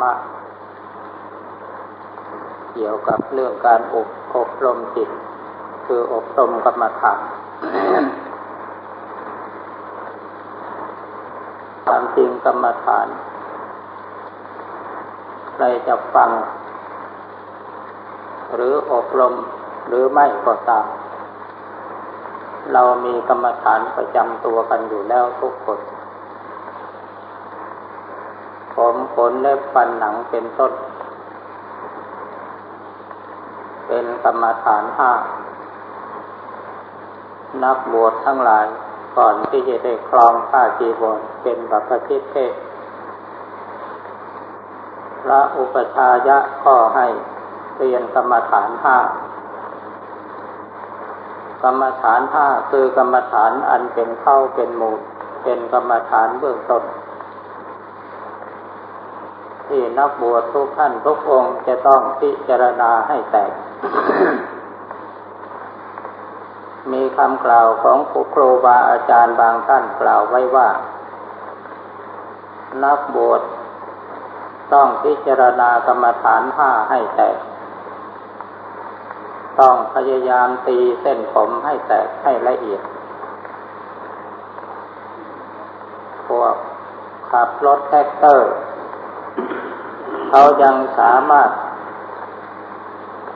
มะ เกี่ยวกับเรื่องการอบอบรมจิต คืออบรมกรรมฐานตามจริงกรรมฐานใครจะฟัง หรืออบรมหรือไม่ก็ตาม เรามีกรรมฐานประจำตัวกันอยู่แล้วทุกคน ผมขนเล็บฟันหนังเป็นต้น เป็นกรรมฐานห้า นักบวชทั้งหลายก่อนที่จะได้ครองผ้าจีวรเป็นบัพพิเทศพระอุปชายะก็ให้เรียนกรรมฐานห้ากรรมฐานห้าคือกรรมฐานอันเป็นเข้าเป็นหมูเป็นกรรมฐานเบื้องต้น ที่นักบวชทุกท่านทุกองค์จะต้องพิจารณาให้แตก มีคำกล่าวของครูบาอาจารย์บางท่านกล่าวไว้ว่า นักบวชต้องพิจารณากรรมฐานห้าให้แตก ต้องพยายามตีเส้นผมให้แตกให้ละเอียดพวกขับรถแทรกเตอร์ เขายังสามารถ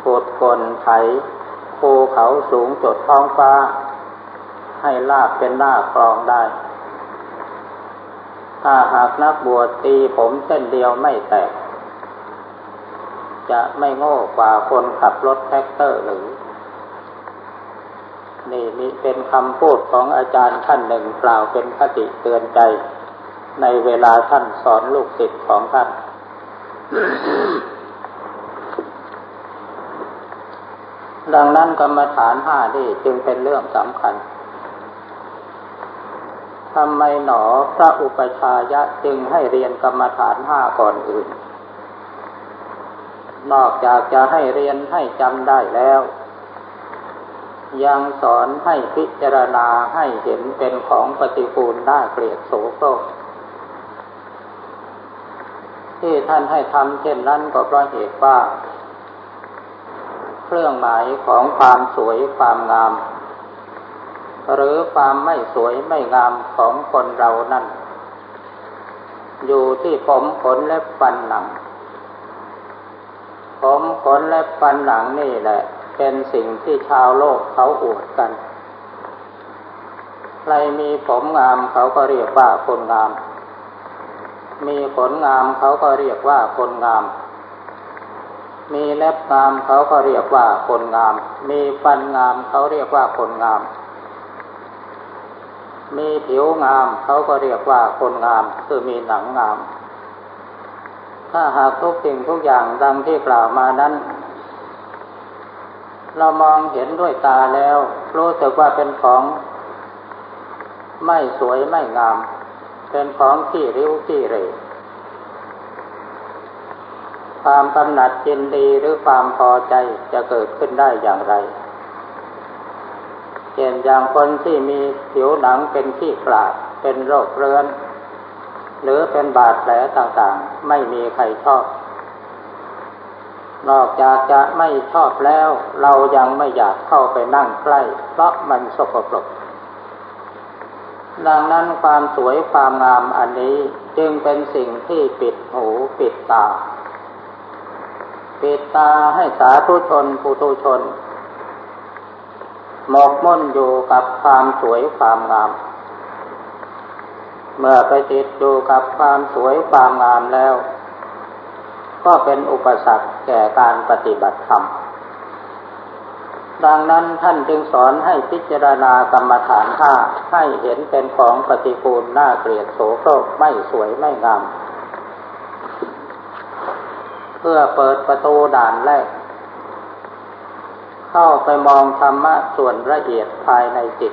ขับรถไถภูเขาสูงจดท้องฟ้า ให้ราบเป็นหน้ากลองได้ ถ้าหากนักบวชตีผมเส้นเดียวไม่แตก จะไม่โง่กว่าคนขับรถแทรกเตอร์หรือ นี่มีเป็นคำพูดของอาจารย์ท่านหนึ่งกล่าวเป็นคติเตือนใจ ในเวลาท่านสอนลูกศิษย์ของท่าน ดังนั้นกรรมฐานห้านี่จึงเป็นเรื่องสำคัญทำไมหนอพระอุปชายะจึงให้เรียนกรรมฐานห้าก่อนอื่น นอกจากจะให้เรียนให้จำได้แล้ว ยังสอนให้พิจารณาให้เห็นเป็นของปฏิปูลน่าเกลียดโสโครก ที่ท่านให้ทำเช่นนั้นก็เพราะเหตุว่า เครื่องหมายของความสวยความงาม หรือความไม่สวยไม่งามของคนเรานั่น อยู่ที่ผมขนเล็บฟันหนัง ผมขนเล็บฟันหนังนี่แหละ เป็นสิ่งที่ชาวโลกเขาอวดกัน ใครมีผมงามเขาก็เรียกว่าคนงาม มีขนงามเขาก็เรียกว่าคนงาม มีเล็บงามเขาก็เรียกว่าคนงาม มีฟันงามเขาเรียกว่าคนงาม มีผิวงามเขาก็เรียกว่าคนงาม คือมีหนังงาม ถ้าหากทุกสิ่งทุกอย่างดังที่กล่าวมานั้น เรามองเห็นด้วยตาแล้ว รู้สึกว่าเป็นของ ไม่สวยไม่งาม เป็นของที่ริ้วที่เรความกำหนัดยินดีหรือความพอใจจะเกิดขึ้นได้อย่างไรเช่นอย่างคนที่มีผิวหนังเป็นที่กราดเป็นโรคเรื้อน หรือเป็นบาดแผลต่างๆ ไม่มีใครชอบ นอกจากจะไม่ชอบแล้ว เรายังไม่อยากเข้าไปนั่งใกล้ เพราะมันสกปรก ดังนั้นความสวยความงามอันนี้จึงเป็นสิ่งที่ปิดหูปิดตา ปิดตาให้สาธุชนปุถุชน หมกมุ่นอยู่กับความสวยความงาม เมื่อไปติดอยู่กับความสวยความงามแล้ว ก็เป็นอุปสรรคแก่การปฏิบัติธรรม ดังนั้นท่านจึงสอนให้พิจารณากรรมฐานท่าให้เห็นเป็นของปฏิปูลน่าเกลียดโสโครกไม่สวยไม่งาม เพื่อเปิดประตูด่านแรก เข้าไปมองธรรมะส่วนละเอียดภายในจิต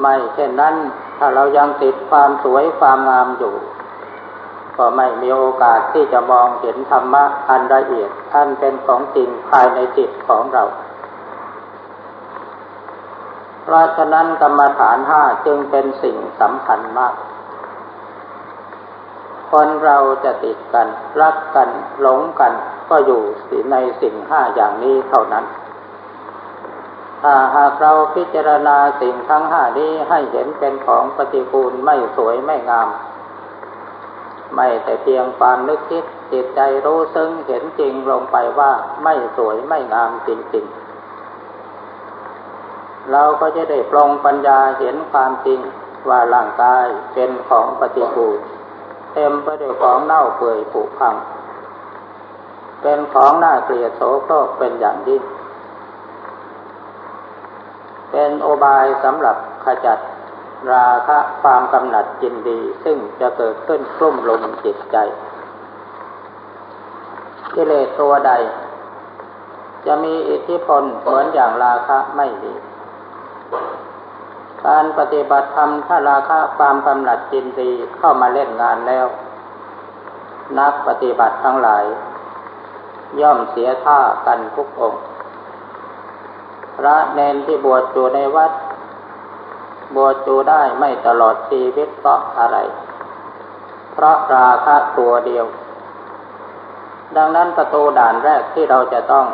ไม่เช่นนั้นถ้าเรายังติดความสวยความงามอยู่ ก็ไม่มีโอกาสที่จะมองเห็นธรรมะอันละเอียดอันเป็นของจริงภายในจิตของเรา เพราะฉะนั้นกรรมฐานห้าจึงเป็นสิ่งสำคัญมาก คนเราจะติดกัน รักกันหลงกันก็อยู่ในสิ่งห้าอย่างนี้เท่านั้น ถ้าหากเราพิจารณาสิ่งทั้งห้านี้ให้เห็นเป็นของปฏิกูลไม่สวยไม่งาม ไม่แต่เพียงความนึกคิดจิตใจรู้ซึ้งเห็นจริงลงไปว่าไม่สวยไม่งามจริงๆ เราก็จะได้ปรงปัญญาเห็นความจริงว่าร่างกายเป็นของปฏิกูลเต็มไปด้วยของเน่าเปื่อยผุพัง เป็นของน่าเกลียดโสโครกเป็นอย่างยิ่งเป็นโอบายสำหรับขจัด ราคะความกำหนัดจินดี ซึ่งจะเกิดขึ้นกลุ่มลงจิตใจกิเลสตัวใด จะมีอิทธิพลเหมือนอย่างราคะไม่มีการปฏิบัติธรรมถ้าราคะความกำหนัดจินดีเข้ามาเล่นงานแล้ว นักปฏิบัติทั้งหลาย ย่อมเสียท่ากันทุกองค์ พระเนนที่บวชอยู่ในวัด บวชอยู่ได้ไม่ตลอดชีวิตเพราะอะไร เพราะราคะตัวเดียว ดังนั้นประตูด่านแรกที่เราจะต้อง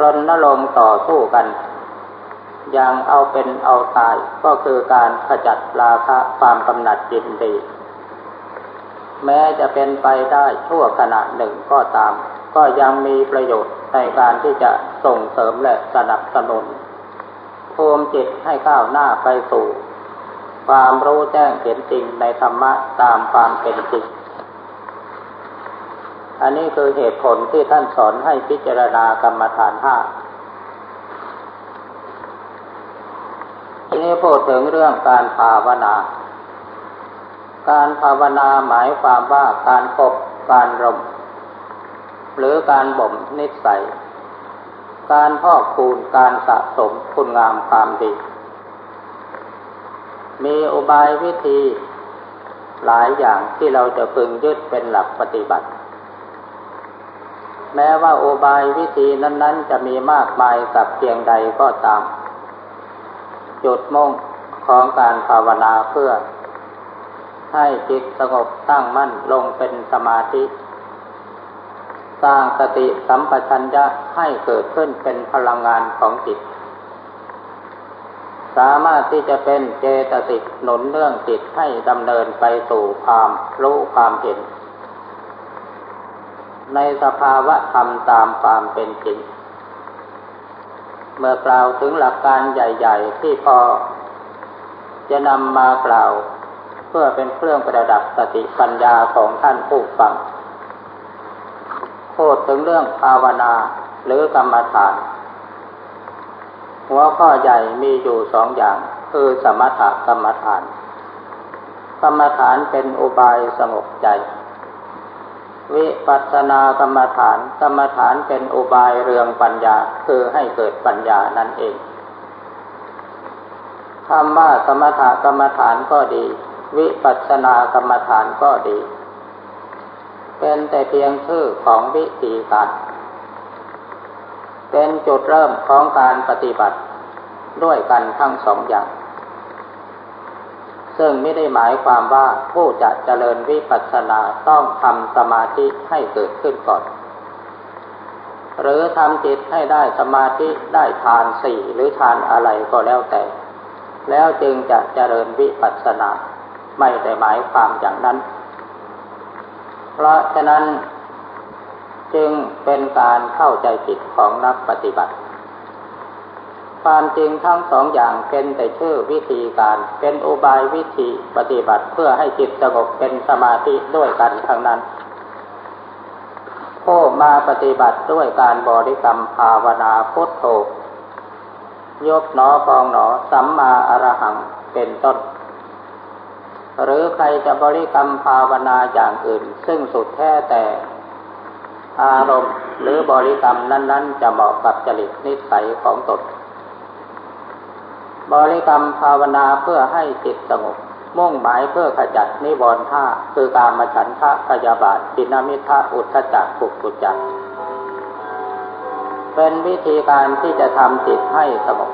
รณรงค์ต่อสู้กัน อย่างเอาเป็นเอาตายก็คือการขจัดราคะความกำหนัดยินดี แม้จะเป็นไปได้ชั่วขณะหนึ่งก็ตาม ก็ยังมีประโยชน์ในการที่จะส่งเสริมและสนับสนุน ภูมิจิตให้ก้าวหน้าไปสู่ ความรู้แจ้งเห็นจริงในธรรมะตามความเป็นจริง อันนี้คือเหตุผลที่ท่านสอนให้พิจารณากรรมฐานห้าทีนี้พูดถึงเรื่องการภาวนา การภาวนาหมายความว่าการปบการรม หรือการบ่มนิสัย การพอกคูณการสะสมคุณงามความดี มีอุบายวิธีหลายอย่างที่เราจะพึงยึดเป็นหลักปฏิบัติ แม้ว่าอุบายวิธีนั้น ๆ จะมีมากมายสักเพียงใดก็ตาม จุดมุ่งของการภาวนาเพื่อ ให้จิตสงบตั้งมั่นลงเป็นสมาธิ สร้างสติสัมปชัญญะให้เกิดขึ้นเป็นพลังงานของจิต สามารถที่จะเป็นเจตสิกหนุนเรื่องจิตให้ดำเนินไปสู่ความรู้ความเห็น ในสภาวะธรรมตามความเป็นจริง เมื่อกล่าวถึงหลักการใหญ่ ๆ ที่พอ จะนำมากล่าว เพื่อเป็นเครื่องประดับสติปัญญาของท่านผู้ฟัง พูดถึงเรื่องภาวนาหรือกรรมฐาน หัวข้อใหญ่มีอยู่สองอย่าง คือสมถกรรมฐาน กรรมฐานเป็นอุบายสงบใจ วิปัสสนากรรมฐาน กรรมฐานเป็นอุบายเรืองปัญญาคือให้เกิดปัญญานั่นเองคำว่ากรรมฐานกรรมฐานก็ดี วิปัสสนากรรมฐานก็ดี เป็นแต่เพียงชื่อของวิธีการเป็นจุดเริ่มของการปฏิบัติด้วยกันทั้งสองอย่าง ซึ่งไม่ได้หมายความว่าผู้จะเจริญวิปัสสนาต้องทำสมาธิให้เกิดขึ้นก่อน หรือทำจิตให้ได้สมาธิได้ฌานสี่หรือฌานอะไรก็แล้วแต่ แล้วจึงจะเจริญวิปัสสนา ไม่ได้หมายความอย่างนั้น เพราะฉะนั้นจึงเป็นการเข้าใจผิดของนักปฏิบัติ ความจริงทั้งสองอย่างเป็นแต่ชื่อวิธีการ เป็นอุบายวิธีปฏิบัติเพื่อให้จิตสงบเป็นสมาธิด้วยกันทั้งนั้นผู้มาปฏิบัติด้วยการบริกรรมภาวนาพุทโธยกหนอปองหนอสัมมาอรหังเป็นต้น หรือใครจะบริกรรมภาวนาอย่างอื่น ซึ่งสุดแท้แต่อารมณ์หรือบริกรรมนั้น ๆ จะเหมาะกับจริตนิสัยของตน บริกรรมภาวนาเพื่อให้จิตสงบ มุ่งหมายเพื่อขจัดนิวรณ์ห้าคือการมาฉันทะพยาบาทปินามิทะอุทธจักขุกุจักเป็นวิธีการที่จะทำจิตให้สงบ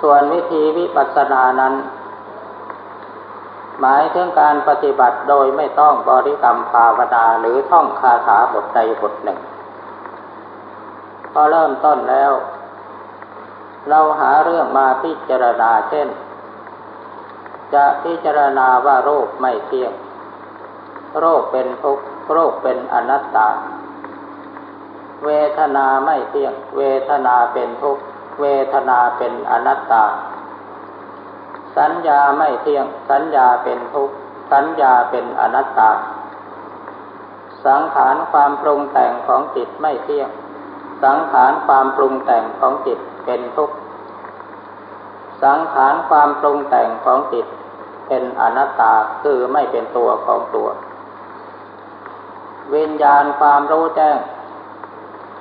ส่วนวิธีวิปัสสนานั้น หมายถึงการปฏิบัติโดยไม่ต้องบริกรรมภาวนาหรือท่องคาถาบทใดบทหนึ่ง พอเริ่มต้นแล้ว เราหาเรื่องมาพิจารณาเช่น จะพิจารณาว่าโรคไม่เที่ยง โรคเป็นทุกข์โรคเป็นอนัตตา เวทนาไม่เที่ยง เวทนาเป็นทุกข์ เวทนาเป็นอนัตตา สัญญาไม่เที่ยง สัญญาเป็นทุกข์ สัญญาเป็นอนัตตา สังขารความปรุงแต่งของจิตไม่เที่ยง สังขารความปรุงแต่งของจิตเป็นทุกข์ สังขารความปรุงแต่งของจิตเป็นอนัตตาคือไม่เป็นตัวของตัว วิญญาณความรู้แจ้ง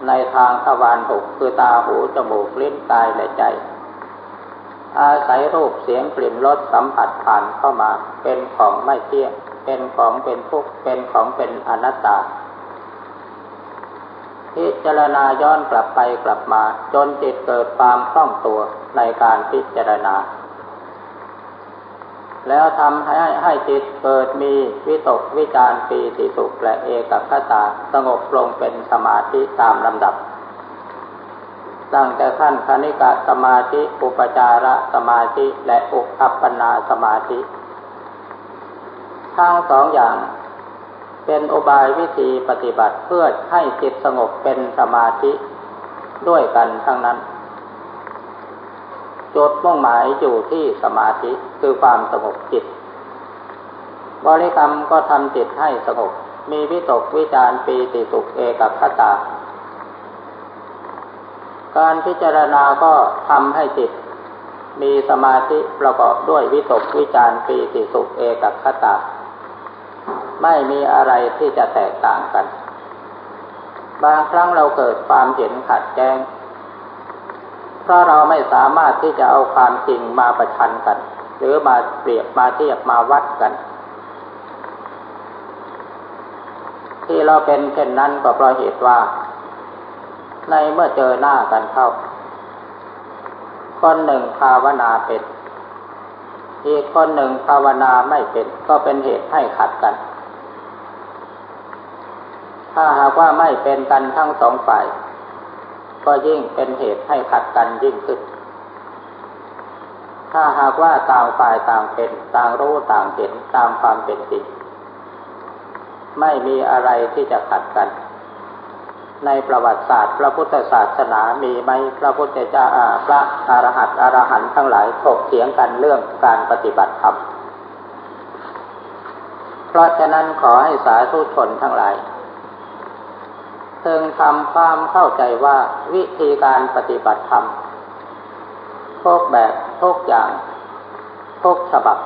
ในทางทวารหกคือตาหูจมูกลิ้นกายและใจ อาศัยรูปเสียงกลิ่นรสสัมผัสผ่านเข้ามา เป็นของไม่เที่ยง เป็นของเป็นทุกข์เป็นของเป็นอนัตตา พิจารณาย้อนกลับไปกลับมา จนจิตเกิดความคล่องตัวในการพิจารณา แล้วทำให้ให้จิตเกิดมีวิตกวิจารปีติสุขและเอกคตาสงบลงเป็นสมาธิตามลำดับ ตั้งแต่ขั้นคณิกะสมาธิอุปจารสมาธิและอุปัปปนาสมาธิ ทั้งสองอย่างเป็นอุบายวิธีปฏิบัติเพื่อให้จิตสงบเป็นสมาธิด้วยกันทั้งนั้น จุดมุ่งหมายอยู่ที่สมาธิคือความสงบจิต บริกรรมก็ทำจิตให้สงบมีวิตกวิจารปีติสุขเอกคตา การพิจารณาก็ทำให้จิต มีสมาธิประกอบด้วยวิตกวิจารปีติสุขเอกคตา ไม่มีอะไรที่จะแตกต่างกัน บางครั้งเราเกิดความเห็นขัดแย้ง ราะเราไม่สามารถที่จะเอาความจริงมาประชันกัน หรือมาเปรียบมาเทียบมาวัดกัน ที่เราเป็นเช่นนั้นก็เพราะเหตุว่า ในเมื่อเจอหน้ากันเข้า คนหนึ่งภาวนาเป็นอีกคนหนึ่งภาวนาไม่เป็น ก็เป็นเหตุให้ขัดกัน ถ้าหากว่าไม่เป็นกันทั้งสองฝ่าย ก็ยิ่งเป็นเหตุให้ขัดกันยิ่งขึ้น ถ้าหากว่าต่างฝ่ายต่างเป็นต่างรู้ต่างเห็นตามความเป็นจริงไม่มีอะไรที่จะขัดกัน ในประวัติศาสตร์ พระพุทธศาสนามีไหมพระพุทธเจ้าพระอรหัตอรหันทั้งหลายถกเถียงกันเรื่องการปฏิบัติธรรมเพราะฉะนั้นขอให้สาธุชนทั้งหลาย พึงทำความเข้าใจว่าวิธีการปฏิบัติธรรมทุกแบบทุกอย่างทุกฉบับ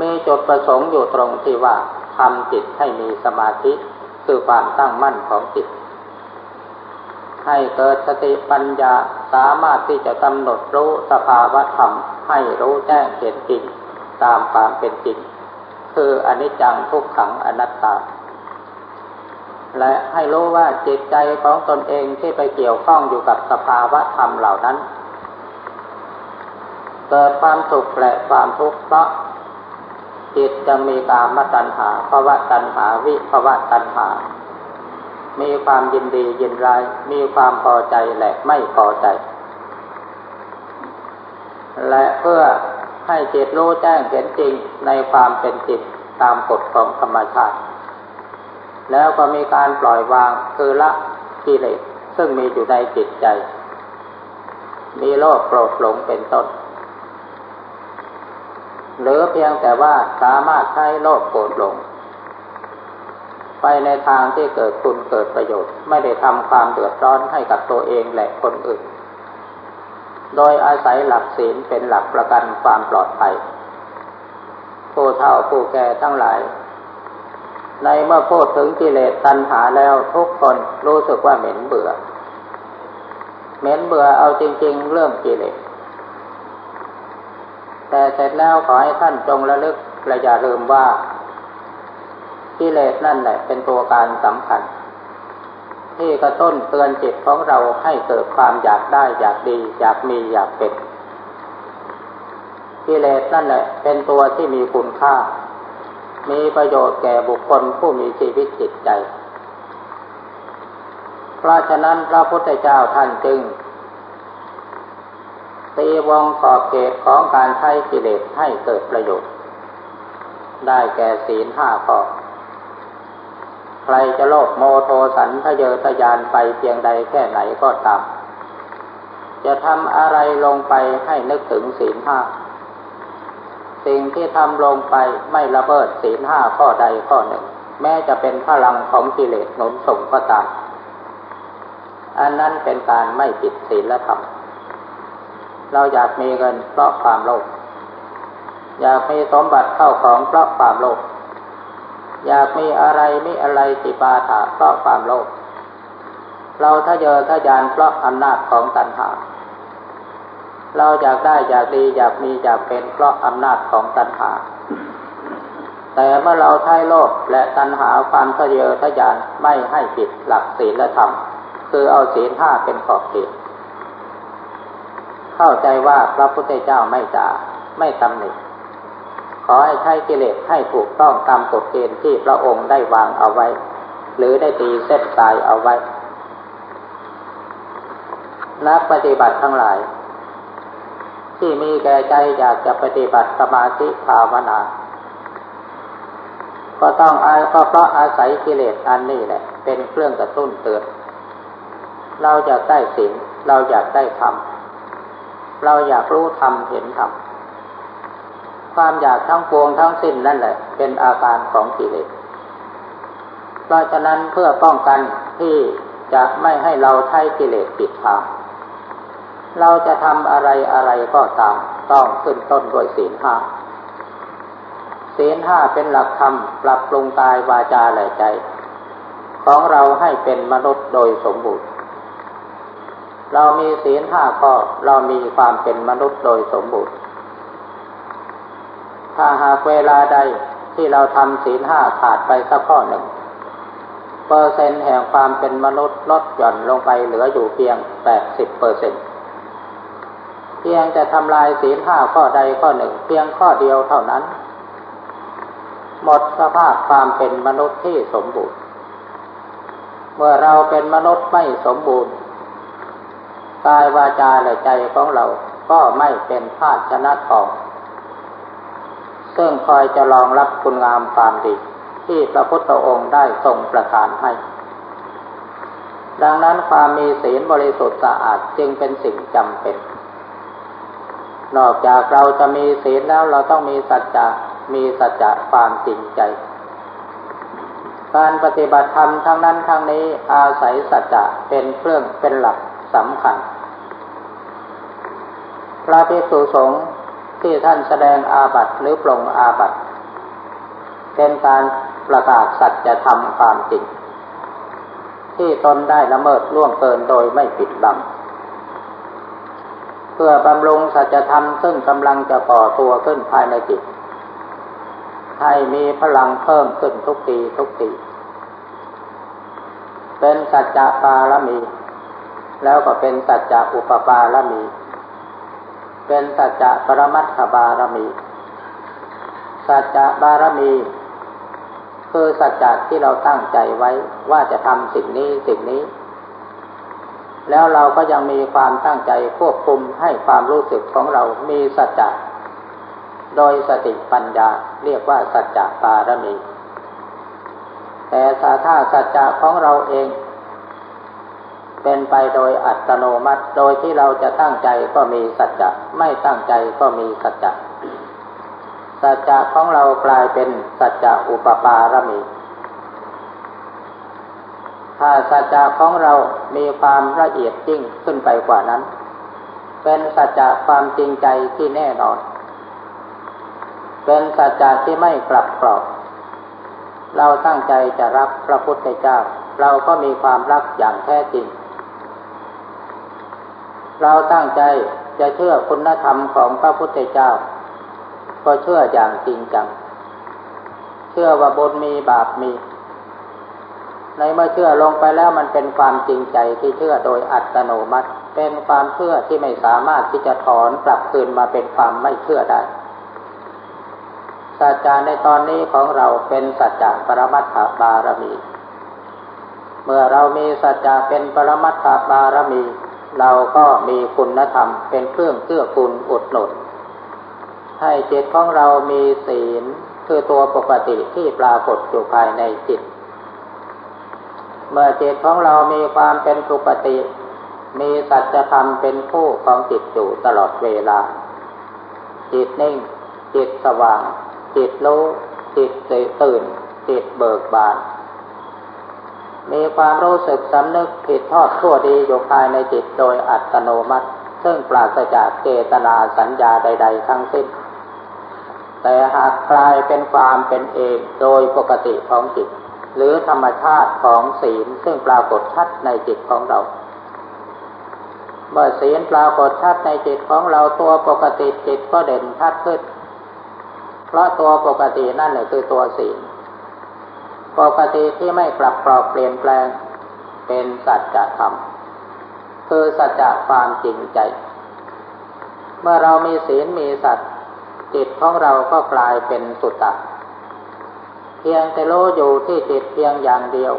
มีจุดประสงค์อยู่ตรงที่ว่าทำจิตให้มีสมาธิคือความตั้งมั่นของจิต ให้เกิดสติปัญญาสามารถที่จะกำหนดรู้สภาวะธรรม ให้รู้แจ้งเห็นจริง ตามความเป็นจริง คืออนิจจังทุกขังอนัตตา และให้รู้ว่าจิตใจของตนเองที่ไปเกี่ยวข้องอยู่กับสภาวะธรรมเหล่านั้น เกิดความสุขและความทุกข์เพราะจิตจะมีกามตัณหาภาวะตัณหาวิภาวะตัณหา มีความยินดียินร้ายมีความพอใจและไม่พอใจ และเพื่อให้จิตรู้แจ้งเห็นจริงในความเป็นจิตตามกฎของธรรมชาติ แล้วก็มีการปล่อยวางคือละกิเลสซึ่งมีอยู่ในจิตใจ มีโลภโกรธหลงเป็นต้น หรือเพียงแต่ว่าสามารถใช้โลภโกรธหลง ไปในทางที่เกิดคุณเกิดประโยชน์ ไม่ได้ทำความเดือดร้อนให้กับตัวเองและคนอื่น โดยอาศัยหลักศีลเป็นหลักประกันความปลอดภัยผู้เฒ่าผู้แก่ทั้งหลาย ในเมื่อพูดถึงกิเลสตัณหาแล้วทุกคนรู้สึกว่าเหม็นเบื่อ เหม็นเบื่อเอาจริง ๆ เรื่องกิเลส แต่เสร็จแล้วขอให้ท่านจงระลึกและอย่าลืมว่ากิเลสนั่นแหละเป็นตัวการสำคัญ ที่กระตุ้นเตือนจิตของเราให้เกิดความอยากได้อยากดีอยากมีอยากเป็นกิเลสนั่นแหละเป็นตัวที่มีคุณค่า มีประโยชน์แก่บุคคลผู้มีชีวิตจิตใจ เพราะฉะนั้นพระพุทธเจ้าท่านจึงตีวงขอบเขตของการใช้กิเลสให้เกิดประโยชน์ ได้แก่ศีลห้าข้อ ใครจะโลภโมโทสันทะเยอทะยานไปเพียงใดแค่ไหนก็ตาม จะทำอะไรลงไปให้นึกถึงศีลห้า สิ่งที่ทำลงไปไม่ละเมิดศีลห้าข้อใดข้อหนึ่ง แม้จะเป็นพลังของกิเลสหนุนส่งก็ตาม อันนั้นเป็นการไม่ผิดศีลและธรรมเราอยากมีเงินเพราะความโลภอยากมีสมบัติเข้าของเพราะความโลภอยากมีอะไรมีอะไรติปาถาเพราะความโลภเราทะเยอทะยานเพราะอำนาจของตัณหา เราอยากได้อยากดีอยากมีอยากเป็นเพราะอำนาจของตัณหา แต่เมื่อเราใช้โลภและตัณหาความทะเยอทะยานไม่ให้ผิดหลักศีลธรรม คือเอาศีลห้าเป็นขอบเขตเข้าใจว่าพระพุทธเจ้าไม่จ่าไม่ตำหนิขอให้ใช้กิเลสให้ถูกต้องตามกฎเกณฑ์ที่พระองค์ได้วางเอาไว้ หรือได้ตีเส้นตายเอาไว้ นักปฏิบัติทั้งหลาย ที่มีแก่ใจอยากจะปฏิบัติสมาธิภาวนา ก็ต้องอาก็เพราะอาศัยกิเลสอันนี้แหละ เป็นเครื่องกระตุ้นเตือนเราอยากได้สิ่งเราอยากได้ธรรมเราอยากรู้ธรรมเห็นธรรมความอยากทั้งปวงทั้งสิ้นนั่นแหละ เป็นอาการของกิเลส เพราะฉะนั้นเพื่อป้องกันที่จะไม่ให้เราใช้กิเลสปิดทาง เราจะทำอะไรอะไรก็ตามต้องขึ้นต้นด้วยศีลห้าศีลห้าเป็นหลักธรรมปรับปรุงกายวาจาและใจ ของเราให้เป็นมนุษย์โดยสมบูรณ์ เรามีศีลห้าข้อเรามีความเป็นมนุษย์โดยสมบูรณ์ ถ้าหากเวลาใดที่เราทำศีลห้าขาดไปสักข้อหนึ่ง เปอร์เซ็นต์แห่งความเป็นมนุษย์ลดหย่อนลงไปเหลืออยู่เพียงแปดสิบเปอร์เซ็นต์ พียงจะทำลายศีลห้าข้อใดข้อหนึ่ง เพียงข้อเดียวเท่านั้น หมดสภาพความเป็นมนุษย์ที่สมบูรณ์ เมื่อเราเป็นมนุษย์ไม่สมบูรณ์กายวาจาและใจของเราก็ไม่เป็นภาชนะทองซึ่งคอยจะรองรับคุณงามความดี ที่พระพุทธองค์ได้ทรงประทานให้ ดังนั้นความมีศีลบริสุทธิ์สะอาดจึงเป็นสิ่งจำเป็น นอกจากเราจะมีศีลแล้วเราต้องมีสัจจะมีสัจจะความจริงใจ การปฏิบัติธรรมทั้งนั้นทั้งนี้อาศัยสัจจะเป็นเครื่องเป็นหลักสำคัญ พระภิกษุสงฆ์ที่ท่านแสดงอาบัติหรือปรงอาบัติเป็นการประกาศสัจธรรมความจริงที่ตนได้ละเมิดล่วงเกินโดยไม่ปิดบัง พื่อบำรุงสัจธรรมซึ่งกำลังจะก่อตัวขึ้นภายในจิต ให้มีพลังเพิ่มขึ้นทุกทีทุกที เป็นสัจจะปารมี แล้วก็เป็นสัจจะอุปปารมี เป็นสัจจะปรมัตถบารมี สัจจะบารมี คือสัจจะที่เราตั้งใจไว้ว่าจะทำสิ่งนี้สิ่งนี้ แล้วเราก็ยังมีความตั้งใจควบคุมให้ความรู้สึกของเรามีสัจจะโดยสติปัญญาเรียกว่าสัจจะปารมี แต่ถ้าสัจจะของเราเอง เป็นไปโดยอัตโนมัติ โดยที่เราจะตั้งใจก็มีสัจจะไม่ตั้งใจก็มีสัจจะสัจจะของเรากลายเป็นสัจจะอุปปารมี ถ้าสัจจะของเรามีความละเอียดจริงขึ้นไปกว่านั้น เป็นสัจจะความจริงใจที่แน่นอน เป็นสัจจะที่ไม่กลับกรอก เราตั้งใจจะรักพระพุทธเจ้า เราก็มีความรักอย่างแท้จริง เราตั้งใจจะเชื่อคุณธรรมของพระพุทธเจ้า ก็เชื่ออย่างจริงจัง เชื่อว่าบุญมีบาปมี ในเมื่อเชื่อลงไปแล้วมันเป็นความจริงใจที่เชื่อโดยอัตโนมัติ เป็นความเชื่อที่ไม่สามารถที่จะถอนกลับคืนมาเป็นความไม่เชื่อได้สัจจะในตอนนี้ของเราเป็นสัจจะปรมัตถบารมี เมื่อเรามีสัจจะเป็นปรมัตถบารมี เราก็มีคุณธรรมเป็นเครื่องเกื้อกูลอุดหนุนให้จิตของเรามีศีลคือตัวปกติที่ปรากฏอยู่ภายในจิต เมื่อจิตของเรามีความเป็นปกติมีสัจธรรมเป็นผู้ของจิตอยู่ตลอดเวลา จิตนิ่ง จิตสว่าง จิตรู้ จิตตื่น จิตเบิกบาน มีความรู้สึกสำนึกผิดทอดทั่วดีอยู่ภายในจิตโดยอัตโนมัติ ซึ่งปราศจากเจตนาสัญญาใด ๆ ทั้งสิ้น แต่หากกลายเป็นความเป็นเองโดยปกติของจิต หรือธรรมชาติของศีลซึ่งปรากฏชัดในจิตของเรา เมื่อศีลปรากฏชัดในจิตของเราตัวปกติจิตก็เด่นชัดขึ้น เพราะตัวปกตินั่นแหละคือตัวศีล ปกติที่ไม่กลับกรอกเปลี่ยนแปลง เป็นสัจธรรม คือสัจความจริงใจ เมื่อเรามีศีลมีสัจจิตของเราก็กลายเป็นสุตตะ เพียงแต่รู้อยู่ที่จิตเพียงอย่างเดียว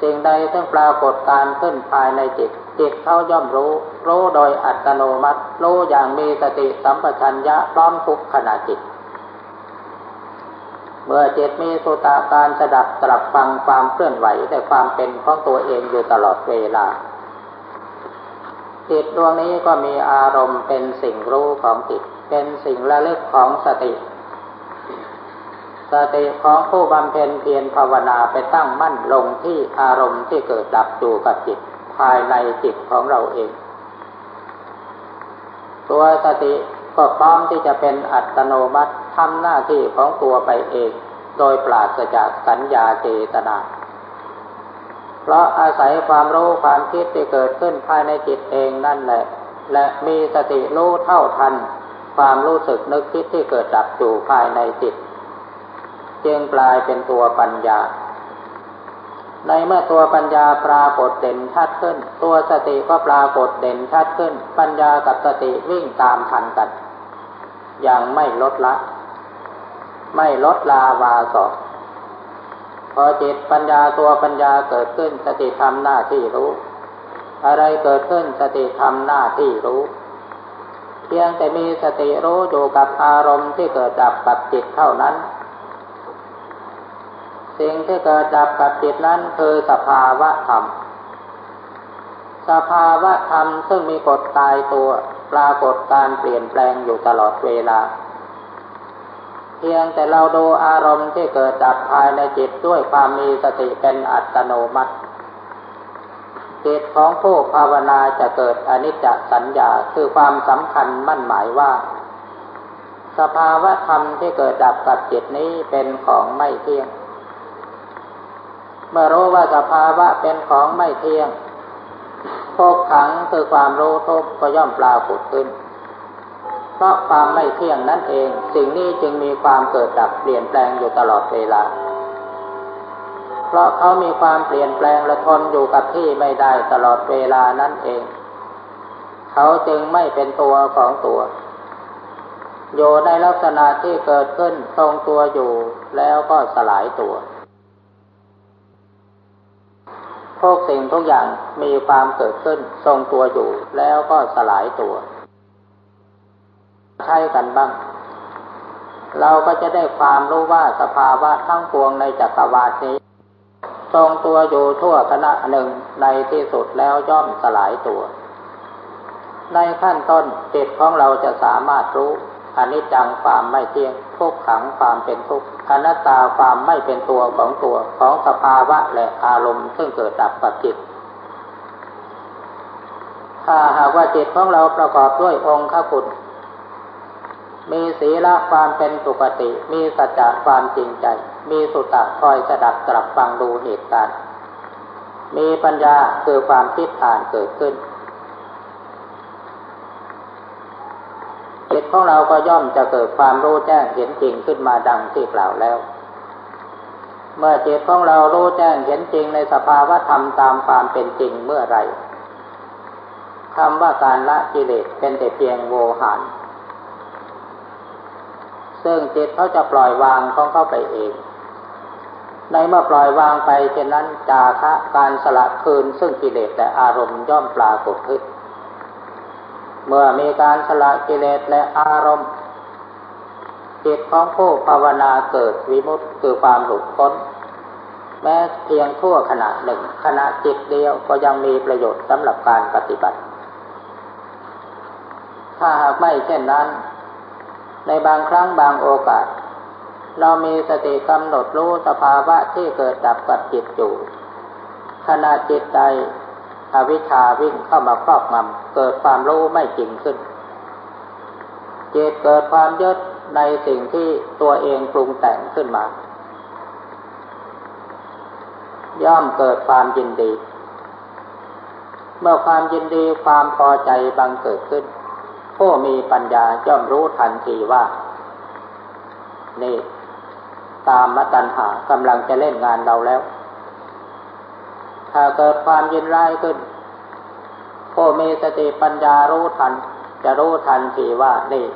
สิ่งใดซึ่งปรากฏการขึ้นภายในจิต จิตเขาย่อมรู้ รู้โดยอัตโนมัติ รู้อย่างมีสติสัมปชัญญะพร้อมทุกขณะจิต เมื่อจิตมีสุตาการสดับตรับฟังความเคลื่อนไหวแต่ความเป็นของตัวเองอยู่ตลอดเวลาจิตดวงนี้ก็มีอารมณ์เป็นสิ่งรู้ของจิต เป็นสิ่งระลึกของสติ สติของผู้บำเพ็ญเพียรภาวนาไปตั้งมั่นลงที่อารมณ์ที่เกิดดับอยู่กับจิตภายในจิตของเราเอง ตัวสติก็พร้อมที่จะเป็นอัตโนมัติทำหน้าที่ของตัวไปเอง โดยปราศจากสัญญาเจตนา เพราะอาศัยความรู้ความคิดที่เกิดขึ้นภายในจิตเองนั่นแหละ และมีสติรู้เท่าทัน ความรู้สึกนึกคิดที่เกิดดับอยู่ภายในจิต จึงกลายเป็นตัวปัญญา ในเมื่อตัวปัญญาปรากฏเด่นชัดขึ้น ตัวสติก็ปรากฏเด่นชัดขึ้น ปัญญากับสติวิ่งตามทันกัน อย่างไม่ลดละ ไม่ลดลาวาสอบพอจิตปัญญาตัวปัญญาเกิดขึ้นสติทำหน้าที่รู้ อะไรเกิดขึ้นสติทำหน้าที่รู้ เพียงแต่มีสติรู้อยู่กับอารมณ์ที่เกิดดับกับจิตเท่านั้น สิ่งที่เกิดดับกับจิตนั้นคือสภาวะธรรม สภาวะธรรมซึ่งมีกฎตายตัวปรากฏการเปลี่ยนแปลงอยู่ตลอดเวลา เพียงแต่เราดูอารมณ์ที่เกิดดับภายในจิตด้วยความมีสติเป็นอัตโนมัติ จิตของผู้ภาวนาจะเกิดอนิจจสัญญาคือความสำคัญมั่นหมายว่า สภาวะธรรมที่เกิดดับกับจิตนี้เป็นของไม่เที่ยง เมื่อรู้ว่าสภาวะเป็นของไม่เที่ยงทุกขังคือความรู้ทุกก็ย่อมปรากฏขึ้น เพราะความไม่เที่ยงนั่นเอง สิ่งนี้จึงมีความเกิดดับเปลี่ยนแปลงอยู่ตลอดเวลา เพราะเขามีความเปลี่ยนแปลงและทนอยู่กับที่ไม่ได้ตลอดเวลานั่นเอง เขาจึงไม่เป็นตัวของตัว อยู่ในลักษณะที่เกิดขึ้นทรงตัวอยู่แล้วก็สลายตัว ทุกสิ่งทุกอย่างมีความเกิดขึ้น ทรงตัวอยู่แล้วก็สลายตัว ใช่กันบ้าง เราก็จะได้ความรู้ว่าสภาวะทั้งปวงในจักรวาลนี้ ทรงตัวอยู่ทั่วคณะหนึ่งในที่สุดแล้วย่อมสลายตัว ในขั้นต้นจิตของเราจะสามารถรู้ อนิจจังความไม่เที่ยงทุกขังความเป็นทุกข์อนัตตาความไม่เป็นตัวของตัวของสภาวะและอารมณ์ซึ่งเกิดดับกับจิตถ้าหากว่าจิตของเราประกอบด้วยองค์ข้าคุณมีศีลความเป็นปกติ มีสัจจะความจริงใจ มีสุตตะคอยสดับตรับฟังดูเหตุการณ์ มีปัญญาคือความคิดอ่านเกิดขึ้น จิตของเราก็ย่อมจะเกิดความรู้แจ้งเห็นจริงขึ้นมาดังที่กล่าวแล้ว เมื่อจิตของเรารู้แจ้งเห็นจริงในสภาวะธรรมตามความเป็นจริงเมื่อไรคำว่าการละกิเลสเป็นแต่เพียงโวหาร ซึ่งจิตเขาจะปล่อยวางของเขาไปเอง ในเมื่อปล่อยวางไปเช่นนั้นจาคะการสละคืนซึ่งกิเลสและอารมณ์ย่อมปรากฏขึ้น เมื่อมีการสละกิเลสและอารมณ์ จิตของผู้ภาวนาเกิดวิมุตติคือความหลุดพ้น แม้เพียงทั่วขณะหนึ่ง ขณะจิตเดียวก็ยังมีประโยชน์สำหรับการปฏิบัติ ถ้าหากไม่เช่นนั้น ในบางครั้งบางโอกาส เรามีสติกำหนดรู้สภาวะที่เกิดดับกับจิตอยู่ขณะจิตใด อวิชชาวิ่งเข้ามาครอบงำเกิดความรู้ไม่จริงขึ้นจิตเกิดความยึดในสิ่งที่ตัวเองปรุงแต่งขึ้นมา ย่อมเกิดความยินดี เมื่อความยินดีความพอใจบังเกิดขึ้น ผู้มีปัญญาย่อมรู้ทันทีว่า นี่ ตามมตัญหากำลังจะเล่นงานเราแล้ว ถ้าเกิดความยินร้ายขึ้นผู้มีสติปัญญารู้ทัน จะรู้ทันทีว่านี่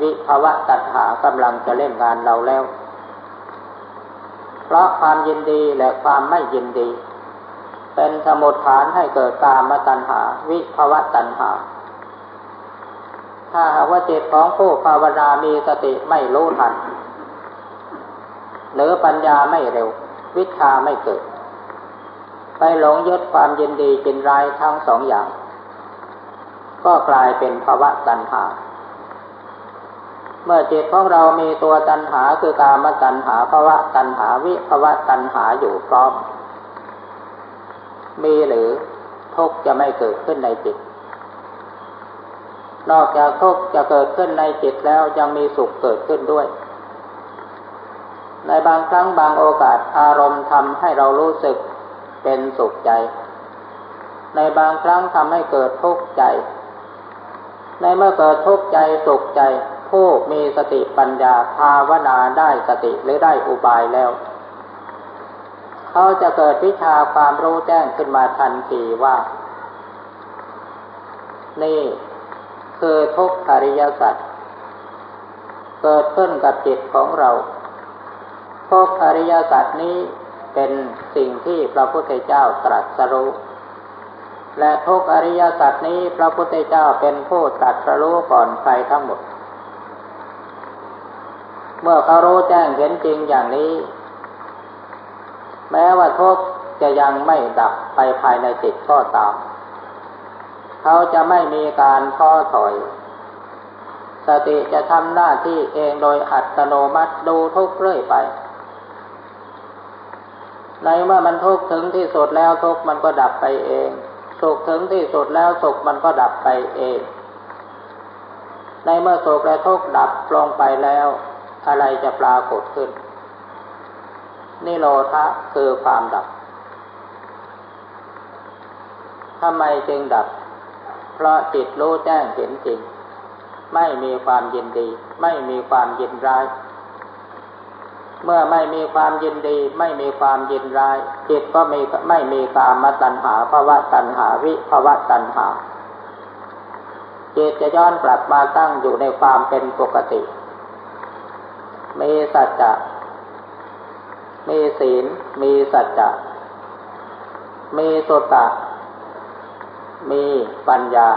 วิภวะตัณหากำลังจะเล่นงานเราแล้ว เพราะความยินดีและความไม่ยินดี เป็นสมุทฐานให้เกิดกามตัณหา วิภวะตัณหา ถ้าหากว่าจิตของผู้ภาวนามีสติไม่รู้ทัน หรือปัญญาไม่เร็ว วิชาไม่เกิด ไปหลงยึดความยินดีจินร้ายทั้งสองอย่าง ก็กลายเป็นภาวะตัณหา เมื่อจิตของเรามีตัวตัณหาคือกามตัณหาภาวะตัณหาวิภาวะตัณหาอยู่พร้อม มีหรือทุกจะไม่เกิดขึ้นในจิต นอกจากทุกจะเกิดขึ้นในจิตแล้วยังมีสุขเกิดขึ้นด้วยในบางครั้งบางโอกาสอารมณ์ทำให้เรารู้สึก เป็นสุขใจ ในบางครั้งทำให้เกิดทุกข์ใจ ในเมื่อเกิดทุกข์ใจสุขใจ ผู้มีสติปัญญาภาวนาได้สติหรือได้อุบายแล้ว เขาจะเกิดวิชาความรู้แจ้งขึ้นมาทันทีว่า นี่คือทุกอริยสัจเกิดขึ้นกับจิตของเราทุกอริยสัจนี้ เป็นสิ่งที่พระพุทธเจ้าตรัสรู้และทุกอริยสัจนี้พระพุทธเจ้าเป็นผู้ตรัสรู้ก่อนใครทั้งหมด เมื่อเขารู้แจ้งเห็นจริงอย่างนี้ แม้ว่าทุกจะยังไม่ดับไปภายในจิตก็ตาม เขาจะไม่มีการท้อถอย สติจะทำหน้าที่เองโดยอัตโนมัติดูทุกเรื่อยไป ในเมื่อมันทุกถึงที่สุดแล้วทุกมันก็ดับไปเองสุขถึงที่สุดแล้วสุขมันก็ดับไปเอง ในเมื่อสุขและทุกข์ดับลงไปแล้ว อะไรจะปรากฏขึ้น นิโรธะคือความดับทำไมจึงดับ เพราะจิตรู้แจ้งเห็นจริง ไม่มีความยินดี ไม่มีความยินร้าย เมื่อไม่มีความยินดี ไม่มีความยินร้ายจิตก็มีไม่มีกามตัณหาภาวะตัณหาวิภาวะตัณหาจิตจะย้อนกลับมาตั้งอยู่ในความเป็นปกติ มีสัจจะมีศีล มีสัจจะมีสุตตะมีปัญญา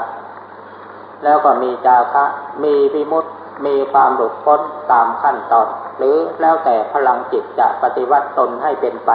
แล้วก็มีจาคะ มีพิมุตมีความหลุดพ้นตามขั้นตอน หรือแล้วแต่พลังจิตจะปฏิวัติตนให้เป็นไป